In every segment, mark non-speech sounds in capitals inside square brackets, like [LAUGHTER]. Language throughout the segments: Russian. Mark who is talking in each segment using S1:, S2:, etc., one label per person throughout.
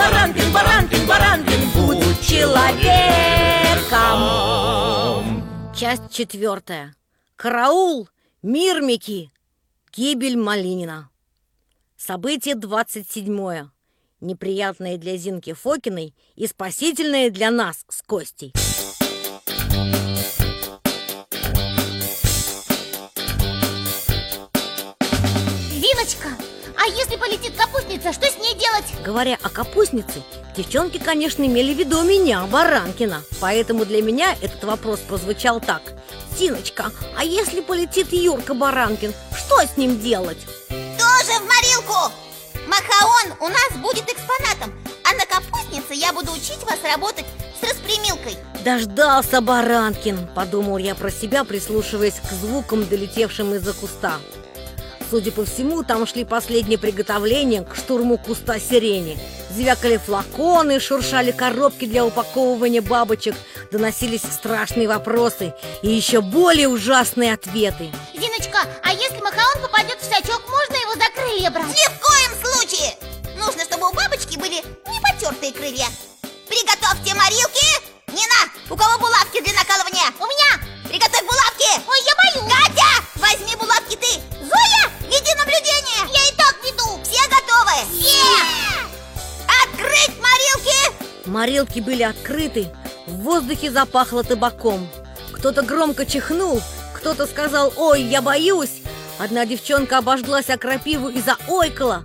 S1: Баранкин, Баранкин, Баранкин, будь человеком.
S2: Часть четвертая. Караул, Мирмики, гибель Малинина. Событие двадцать седьмое. Неприятное для Зинки Фокиной и спасительное для нас с Костей.
S3: Зиночка, а если полетит капустница, что с ней делать?
S2: Говоря о капустнице, девчонки, конечно, имели в виду меня, Баранкина Поэтому для меня этот вопрос прозвучал так Зиночка, а если полетит Юрка Баранкин, что с ним делать?
S3: Тоже в морилку! Махаон у нас будет экспонатом А на капустнице я буду учить вас работать с распрямилкой
S2: Дождался Баранкин, подумал я про себя, прислушиваясь к звукам, долетевшим из-за куста Судя по всему, там шли последние приготовления к штурму куста сирени. Звякали флаконы, шуршали коробки для упаковывания бабочек Доносились страшные вопросы и еще более ужасные ответы.
S3: Зиночка, а если Махаон попадет в сачок, можно Морилки
S2: были открыты, в воздухе запахло табаком Кто-то громко чихнул, кто-то сказал «Ой, я боюсь!» Одна девчонка обожглась о крапиву и заойкала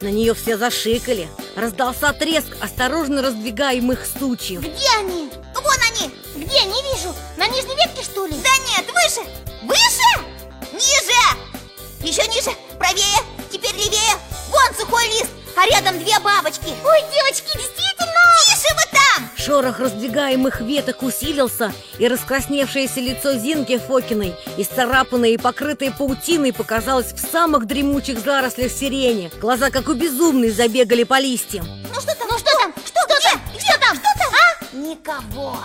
S2: На нее все зашикали Раздался треск осторожно раздвигаемых сучьев
S3: Где они? Вон они! Где? Не вижу! На нижней ветке, что ли? Да нет, выше! Выше! Ниже! Еще ниже! Правее! Теперь левее! Вон сухой лист! А рядом две бабочки! Ой, девочки, действительно!
S2: Шорох раздвигаемых веток усилился, и раскрасневшееся лицо Зинки Фокиной, исцарапанное и покрытое паутиной, показалось в самых дремучих зарослях сирени. Глаза, как у безумной, забегали по листьям.
S3: Ну что там? Ну что там? Что, что там? Что там? Что там? А? Никого!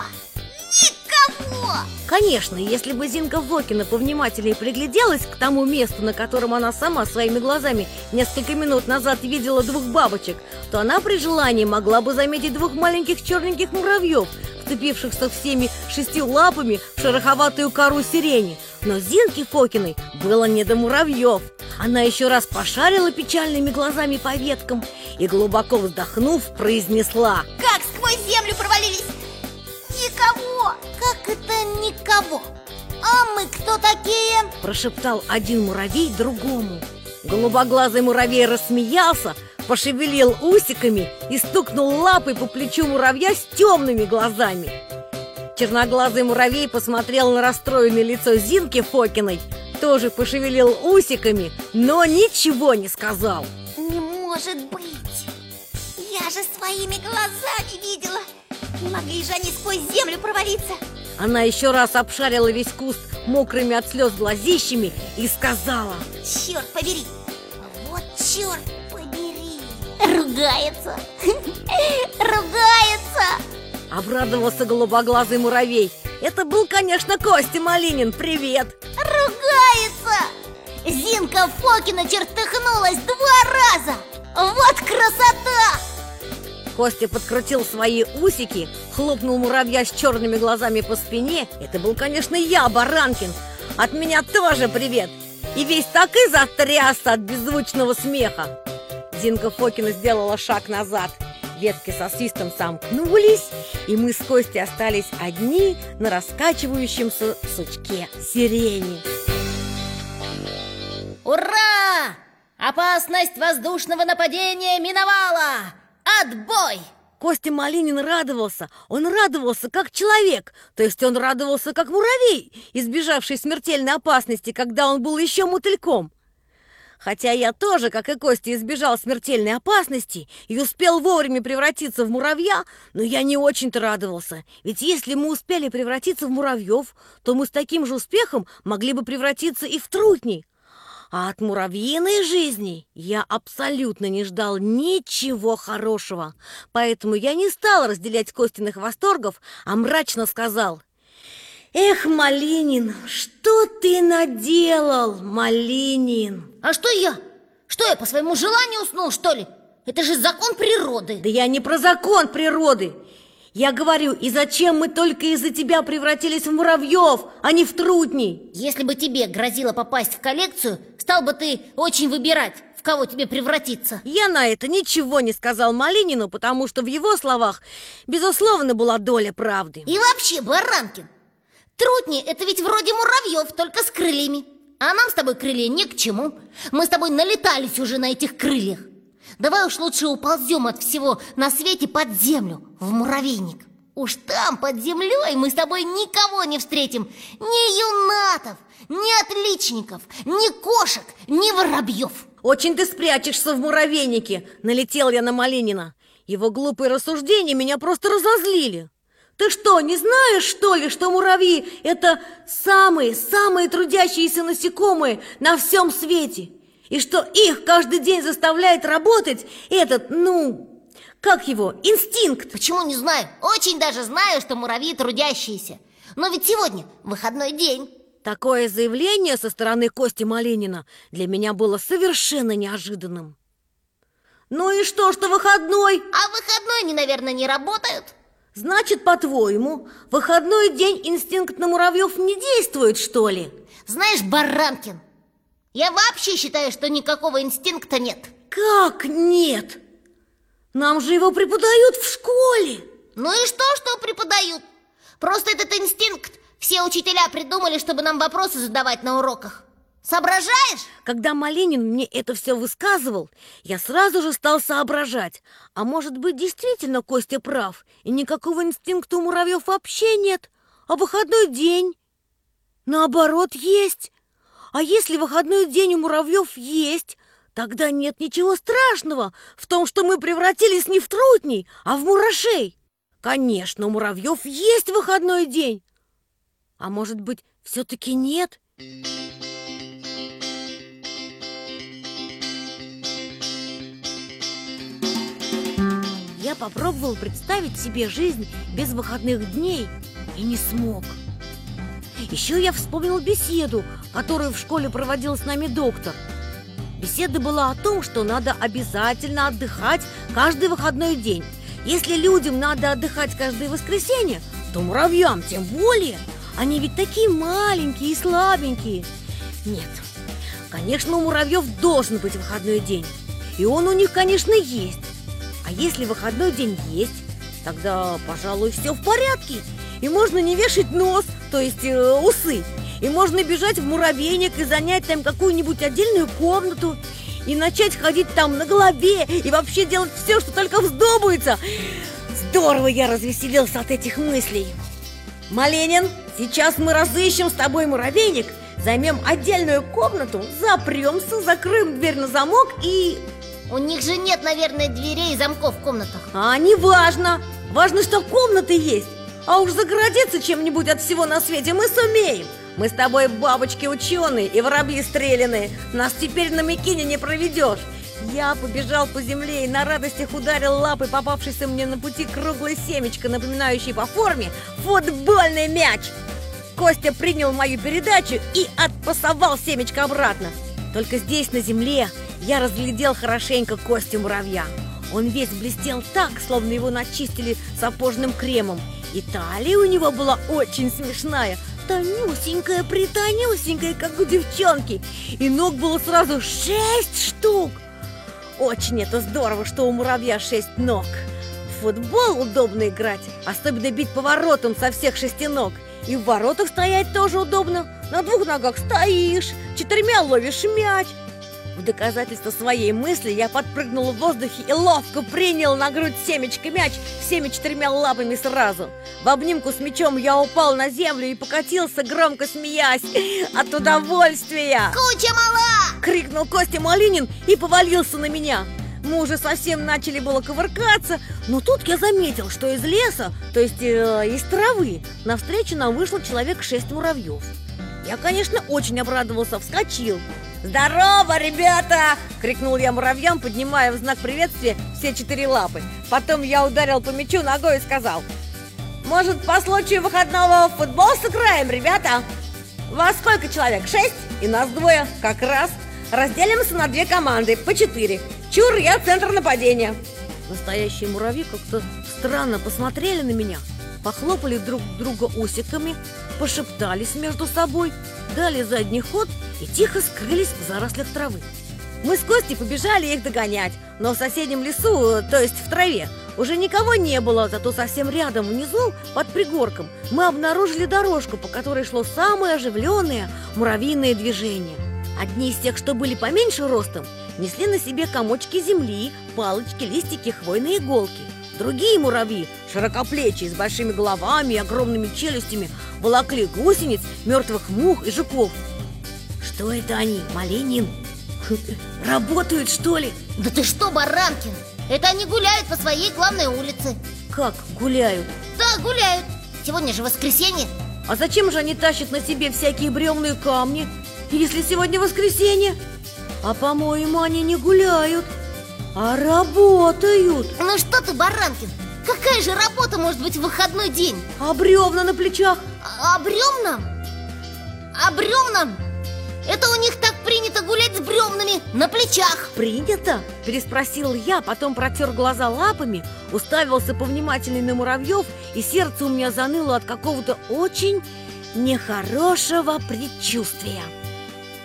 S3: Никого!
S2: Конечно, если бы Зинка Фокина повнимательнее пригляделась к тому месту, на котором она сама своими глазами несколько минут назад видела двух бабочек, то она при желании могла бы заметить двух маленьких черненьких муравьев, вцепившихся всеми шестью лапами в шероховатую кору сирени. Но Зинке Фокиной было не до муравьев. Она еще раз пошарила печальными глазами по веткам и, глубоко вздохнув, произнесла
S3: Как никого? А мы кто такие?
S2: Прошептал один муравей другому Голубоглазый муравей рассмеялся, пошевелил усиками и стукнул лапой по плечу муравья с темными глазами Черноглазый муравей посмотрел на расстроенное лицо Зинки Фокиной Тоже пошевелил усиками, но ничего не сказал
S3: Не может быть! Я же своими глазами видела! Не могли же они сквозь землю провалиться!
S2: Она еще раз обшарила весь куст мокрыми от слез глазищами и сказала
S3: Черт побери! Вот черт побери! Ругается! [LAUGHS] Ругается!
S2: Обрадовался голубоглазый муравей Это был, конечно, Костя Малинин, привет!
S3: Ругается! Зинка Фокина чертыхнулась два раза! Вот красота!
S2: Костя подкрутил свои усики, хлопнул муравья с черными глазами по спине Это был, конечно, я, Баранкин От меня тоже привет! И весь так и затрясся от беззвучного смеха Зинка Фокина сделала шаг назад Ветки со свистом сомкнулись, и мы с Костей остались одни на раскачивающемся сучке сирени.
S4: Ура! Опасность воздушного нападения миновала! Отбой!
S2: Костя Малинин радовался, он радовался как человек, то есть он радовался как муравей, избежавший смертельной опасности, когда он был еще мотыльком. Хотя я тоже, как и Костя, избежал смертельной опасности и успел вовремя превратиться в муравья, но я не очень-то радовался. Ведь если мы успели превратиться в муравьев, то мы с таким же успехом могли бы превратиться и в трутней. А от муравьиной жизни я абсолютно не ждал ничего хорошего. Поэтому я не стал разделять Костиных восторгов, а мрачно сказал – Эх, Малинин, что ты наделал, Малинин?
S4: А что я? Что я по своему желанию уснул, что ли? Это же закон природы.
S2: Да я не про закон природы. Я говорю, и зачем мы только из-за тебя превратились в муравьев, а не в трутней?
S4: Если бы тебе грозило попасть в коллекцию, стал бы ты очень выбирать, в кого тебе превратиться.
S2: Я на это ничего не сказал Малинину, потому что в его словах, безусловно, была доля правды.
S4: И вообще, Баранкин, трутни это ведь вроде муравьев, только с крыльями. А нам с тобой крылья ни к чему. Мы с тобой налетались уже на этих крыльях. Давай уж лучше уползем от всего на свете под землю, в муравейник. Уж там, под землей, мы с тобой никого не встретим. Ни юнатов, ни отличников, ни кошек, ни воробьев.
S2: Очень ты спрячешься в муравейнике, налетел я на Малинина. Его глупые рассуждения меня просто разозлили. Ты что, не знаешь, что ли, что муравьи – это самые-самые трудящиеся насекомые на всем свете? И что их каждый день заставляет работать этот, ну, как его, инстинкт?
S4: Почему не знаю? Очень даже знаю, что муравьи трудящиеся. Но ведь сегодня выходной день.
S2: Такое заявление со стороны Кости Малинина для меня было совершенно неожиданным. Ну и что, что выходной?
S4: А выходной они, наверное, не работают.
S2: Значит, по-твоему, выходной день инстинкт на муравьев не действует, что ли?
S4: Знаешь, Баранкин, я вообще считаю, что никакого инстинкта нет.
S2: Как нет? Нам же его преподают в школе.
S4: Ну и что, что преподают? Просто этот инстинкт все учителя придумали, чтобы нам вопросы задавать на уроках. Соображаешь?
S2: Когда Малинин мне это все высказывал, я сразу же стал соображать. А может быть, действительно Костя прав, и никакого инстинкта у муравьев вообще нет, а выходной день, наоборот, есть. А если выходной день у муравьев есть, тогда нет ничего страшного в том, что мы превратились не в трутней, а в мурашей. Конечно, у муравьев есть выходной день. А может быть, все-таки нет? Я попробовал представить себе жизнь без выходных дней и не смог. Еще я вспомнил беседу, которую в школе проводил с нами доктор. Беседа была о том, что надо обязательно отдыхать каждый выходной день. Если людям надо отдыхать каждое воскресенье, то муравьям тем более. Они ведь такие маленькие и слабенькие. Нет, конечно, у муравьев должен быть выходной день. И он у них, конечно, есть. А если выходной день есть, тогда, пожалуй, все в порядке. И можно не вешать нос, то есть э, усы. И можно бежать в муравейник и занять там какую-нибудь отдельную комнату. И начать ходить там на голове и вообще делать все, что только вздумается. Здорово я развеселился от этих мыслей. Маленин, сейчас мы разыщем с тобой муравейник, займем отдельную комнату, запремся, закроем дверь на замок и...
S4: У них же нет, наверное, дверей и замков в комнатах.
S2: А не важно. Важно, что комнаты есть. А уж загородиться чем-нибудь от всего на свете мы сумеем. Мы с тобой бабочки ученые и воробьи стреляные. Нас теперь на Микине не проведешь. Я побежал по земле и на радостях ударил лапой попавшийся мне на пути круглое семечко, напоминающее по форме футбольный мяч. Костя принял мою передачу и отпасовал семечко обратно. Только здесь, на земле, я разглядел хорошенько Костю муравья. Он весь блестел так, словно его начистили сапожным кремом. И талия у него была очень смешная, тонюсенькая, притонюсенькая, как у девчонки. И ног было сразу шесть штук. Очень это здорово, что у муравья шесть ног. В футбол удобно играть, особенно бить поворотом со всех шести ног. И в воротах стоять тоже удобно. На двух ногах стоишь, четырьмя ловишь мяч. В доказательство своей мысли я подпрыгнул в воздухе и ловко принял на грудь семечко мяч всеми четырьмя лапами сразу. В обнимку с мячом я упал на землю и покатился, громко смеясь от удовольствия.
S3: Куча мала!
S2: Крикнул Костя Малинин и повалился на меня. Мы уже совсем начали было ковыркаться, но тут я заметил, что из леса, то есть э, из травы, навстречу нам вышло человек шесть муравьев. Я, конечно, очень обрадовался, вскочил. «Здорово, ребята!» — крикнул я муравьям, поднимая в знак приветствия все четыре лапы. Потом я ударил по мячу ногой и сказал, «Может, по случаю выходного в футбол сыграем, ребята?» «Вас сколько человек? Шесть? И нас двое, как раз. Разделимся на две команды, по четыре. Чур, я центр нападения Настоящие муравьи как-то странно посмотрели на меня Похлопали друг друга усиками Пошептались между собой Дали задний ход и тихо скрылись в зарослях травы Мы с Костей побежали их догонять Но в соседнем лесу, то есть в траве уже никого не было, зато совсем рядом, внизу, под пригорком, мы обнаружили дорожку, по которой шло самое оживленное муравьиное движение. Одни из тех, что были поменьше ростом, несли на себе комочки земли, палочки, листики, хвойные иголки. Другие муравьи, широкоплечие, с большими головами и огромными челюстями, волокли гусениц, мертвых мух и жуков. Что это они, Маленин? Работают, что ли?
S4: Да ты что, Баранкин? Это они гуляют по своей главной улице
S2: Как гуляют?
S4: Да, гуляют Сегодня же воскресенье
S2: А зачем же они тащат на себе всякие бревные камни, если сегодня воскресенье? А по-моему, они не гуляют, а работают
S4: Ну что ты, Баранкин, какая же работа может быть в выходной день?
S2: А бревна на плечах?
S4: А, а бревна? А бревна? Это у них так принято гулять с бревнами на плечах.
S2: Принято? Переспросил я, потом протер глаза лапами Уставился повнимательней на муравьев И сердце у меня заныло от какого-то очень нехорошего предчувствия.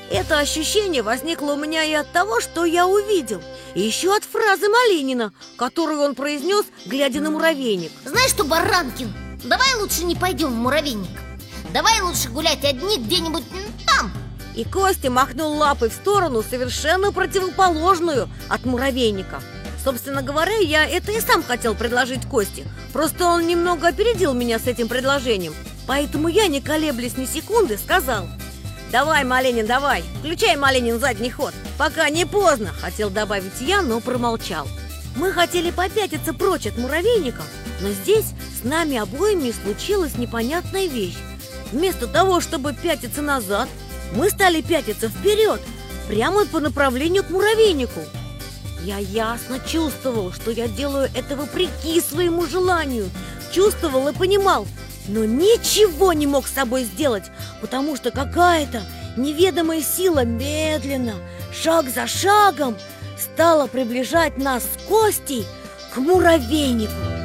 S2: Это ощущение возникло у меня и от того, что я увидел И еще от фразы Малинина, которую он произнес, глядя на муравейник.
S4: Знаешь что, Баранкин, давай лучше не пойдем в муравейник. Давай лучше гулять одни где-нибудь
S2: и Костя махнул лапой в сторону, совершенно противоположную от муравейника. Собственно говоря, я это и сам хотел предложить Косте. Просто он немного опередил меня с этим предложением. Поэтому я, не колеблясь ни секунды, сказал Давай, Маленин, давай, включай, Маленин, задний ход Пока не поздно, хотел добавить я, но промолчал Мы хотели попятиться прочь от муравейника Но здесь с нами обоими случилась непонятная вещь Вместо того, чтобы пятиться назад, мы стали пятиться вперед, прямо по направлению к муравейнику. Я ясно чувствовал, что я делаю это вопреки своему желанию. Чувствовал и понимал, но ничего не мог с собой сделать, потому что какая-то неведомая сила медленно, шаг за шагом, стала приближать нас с Костей к муравейнику.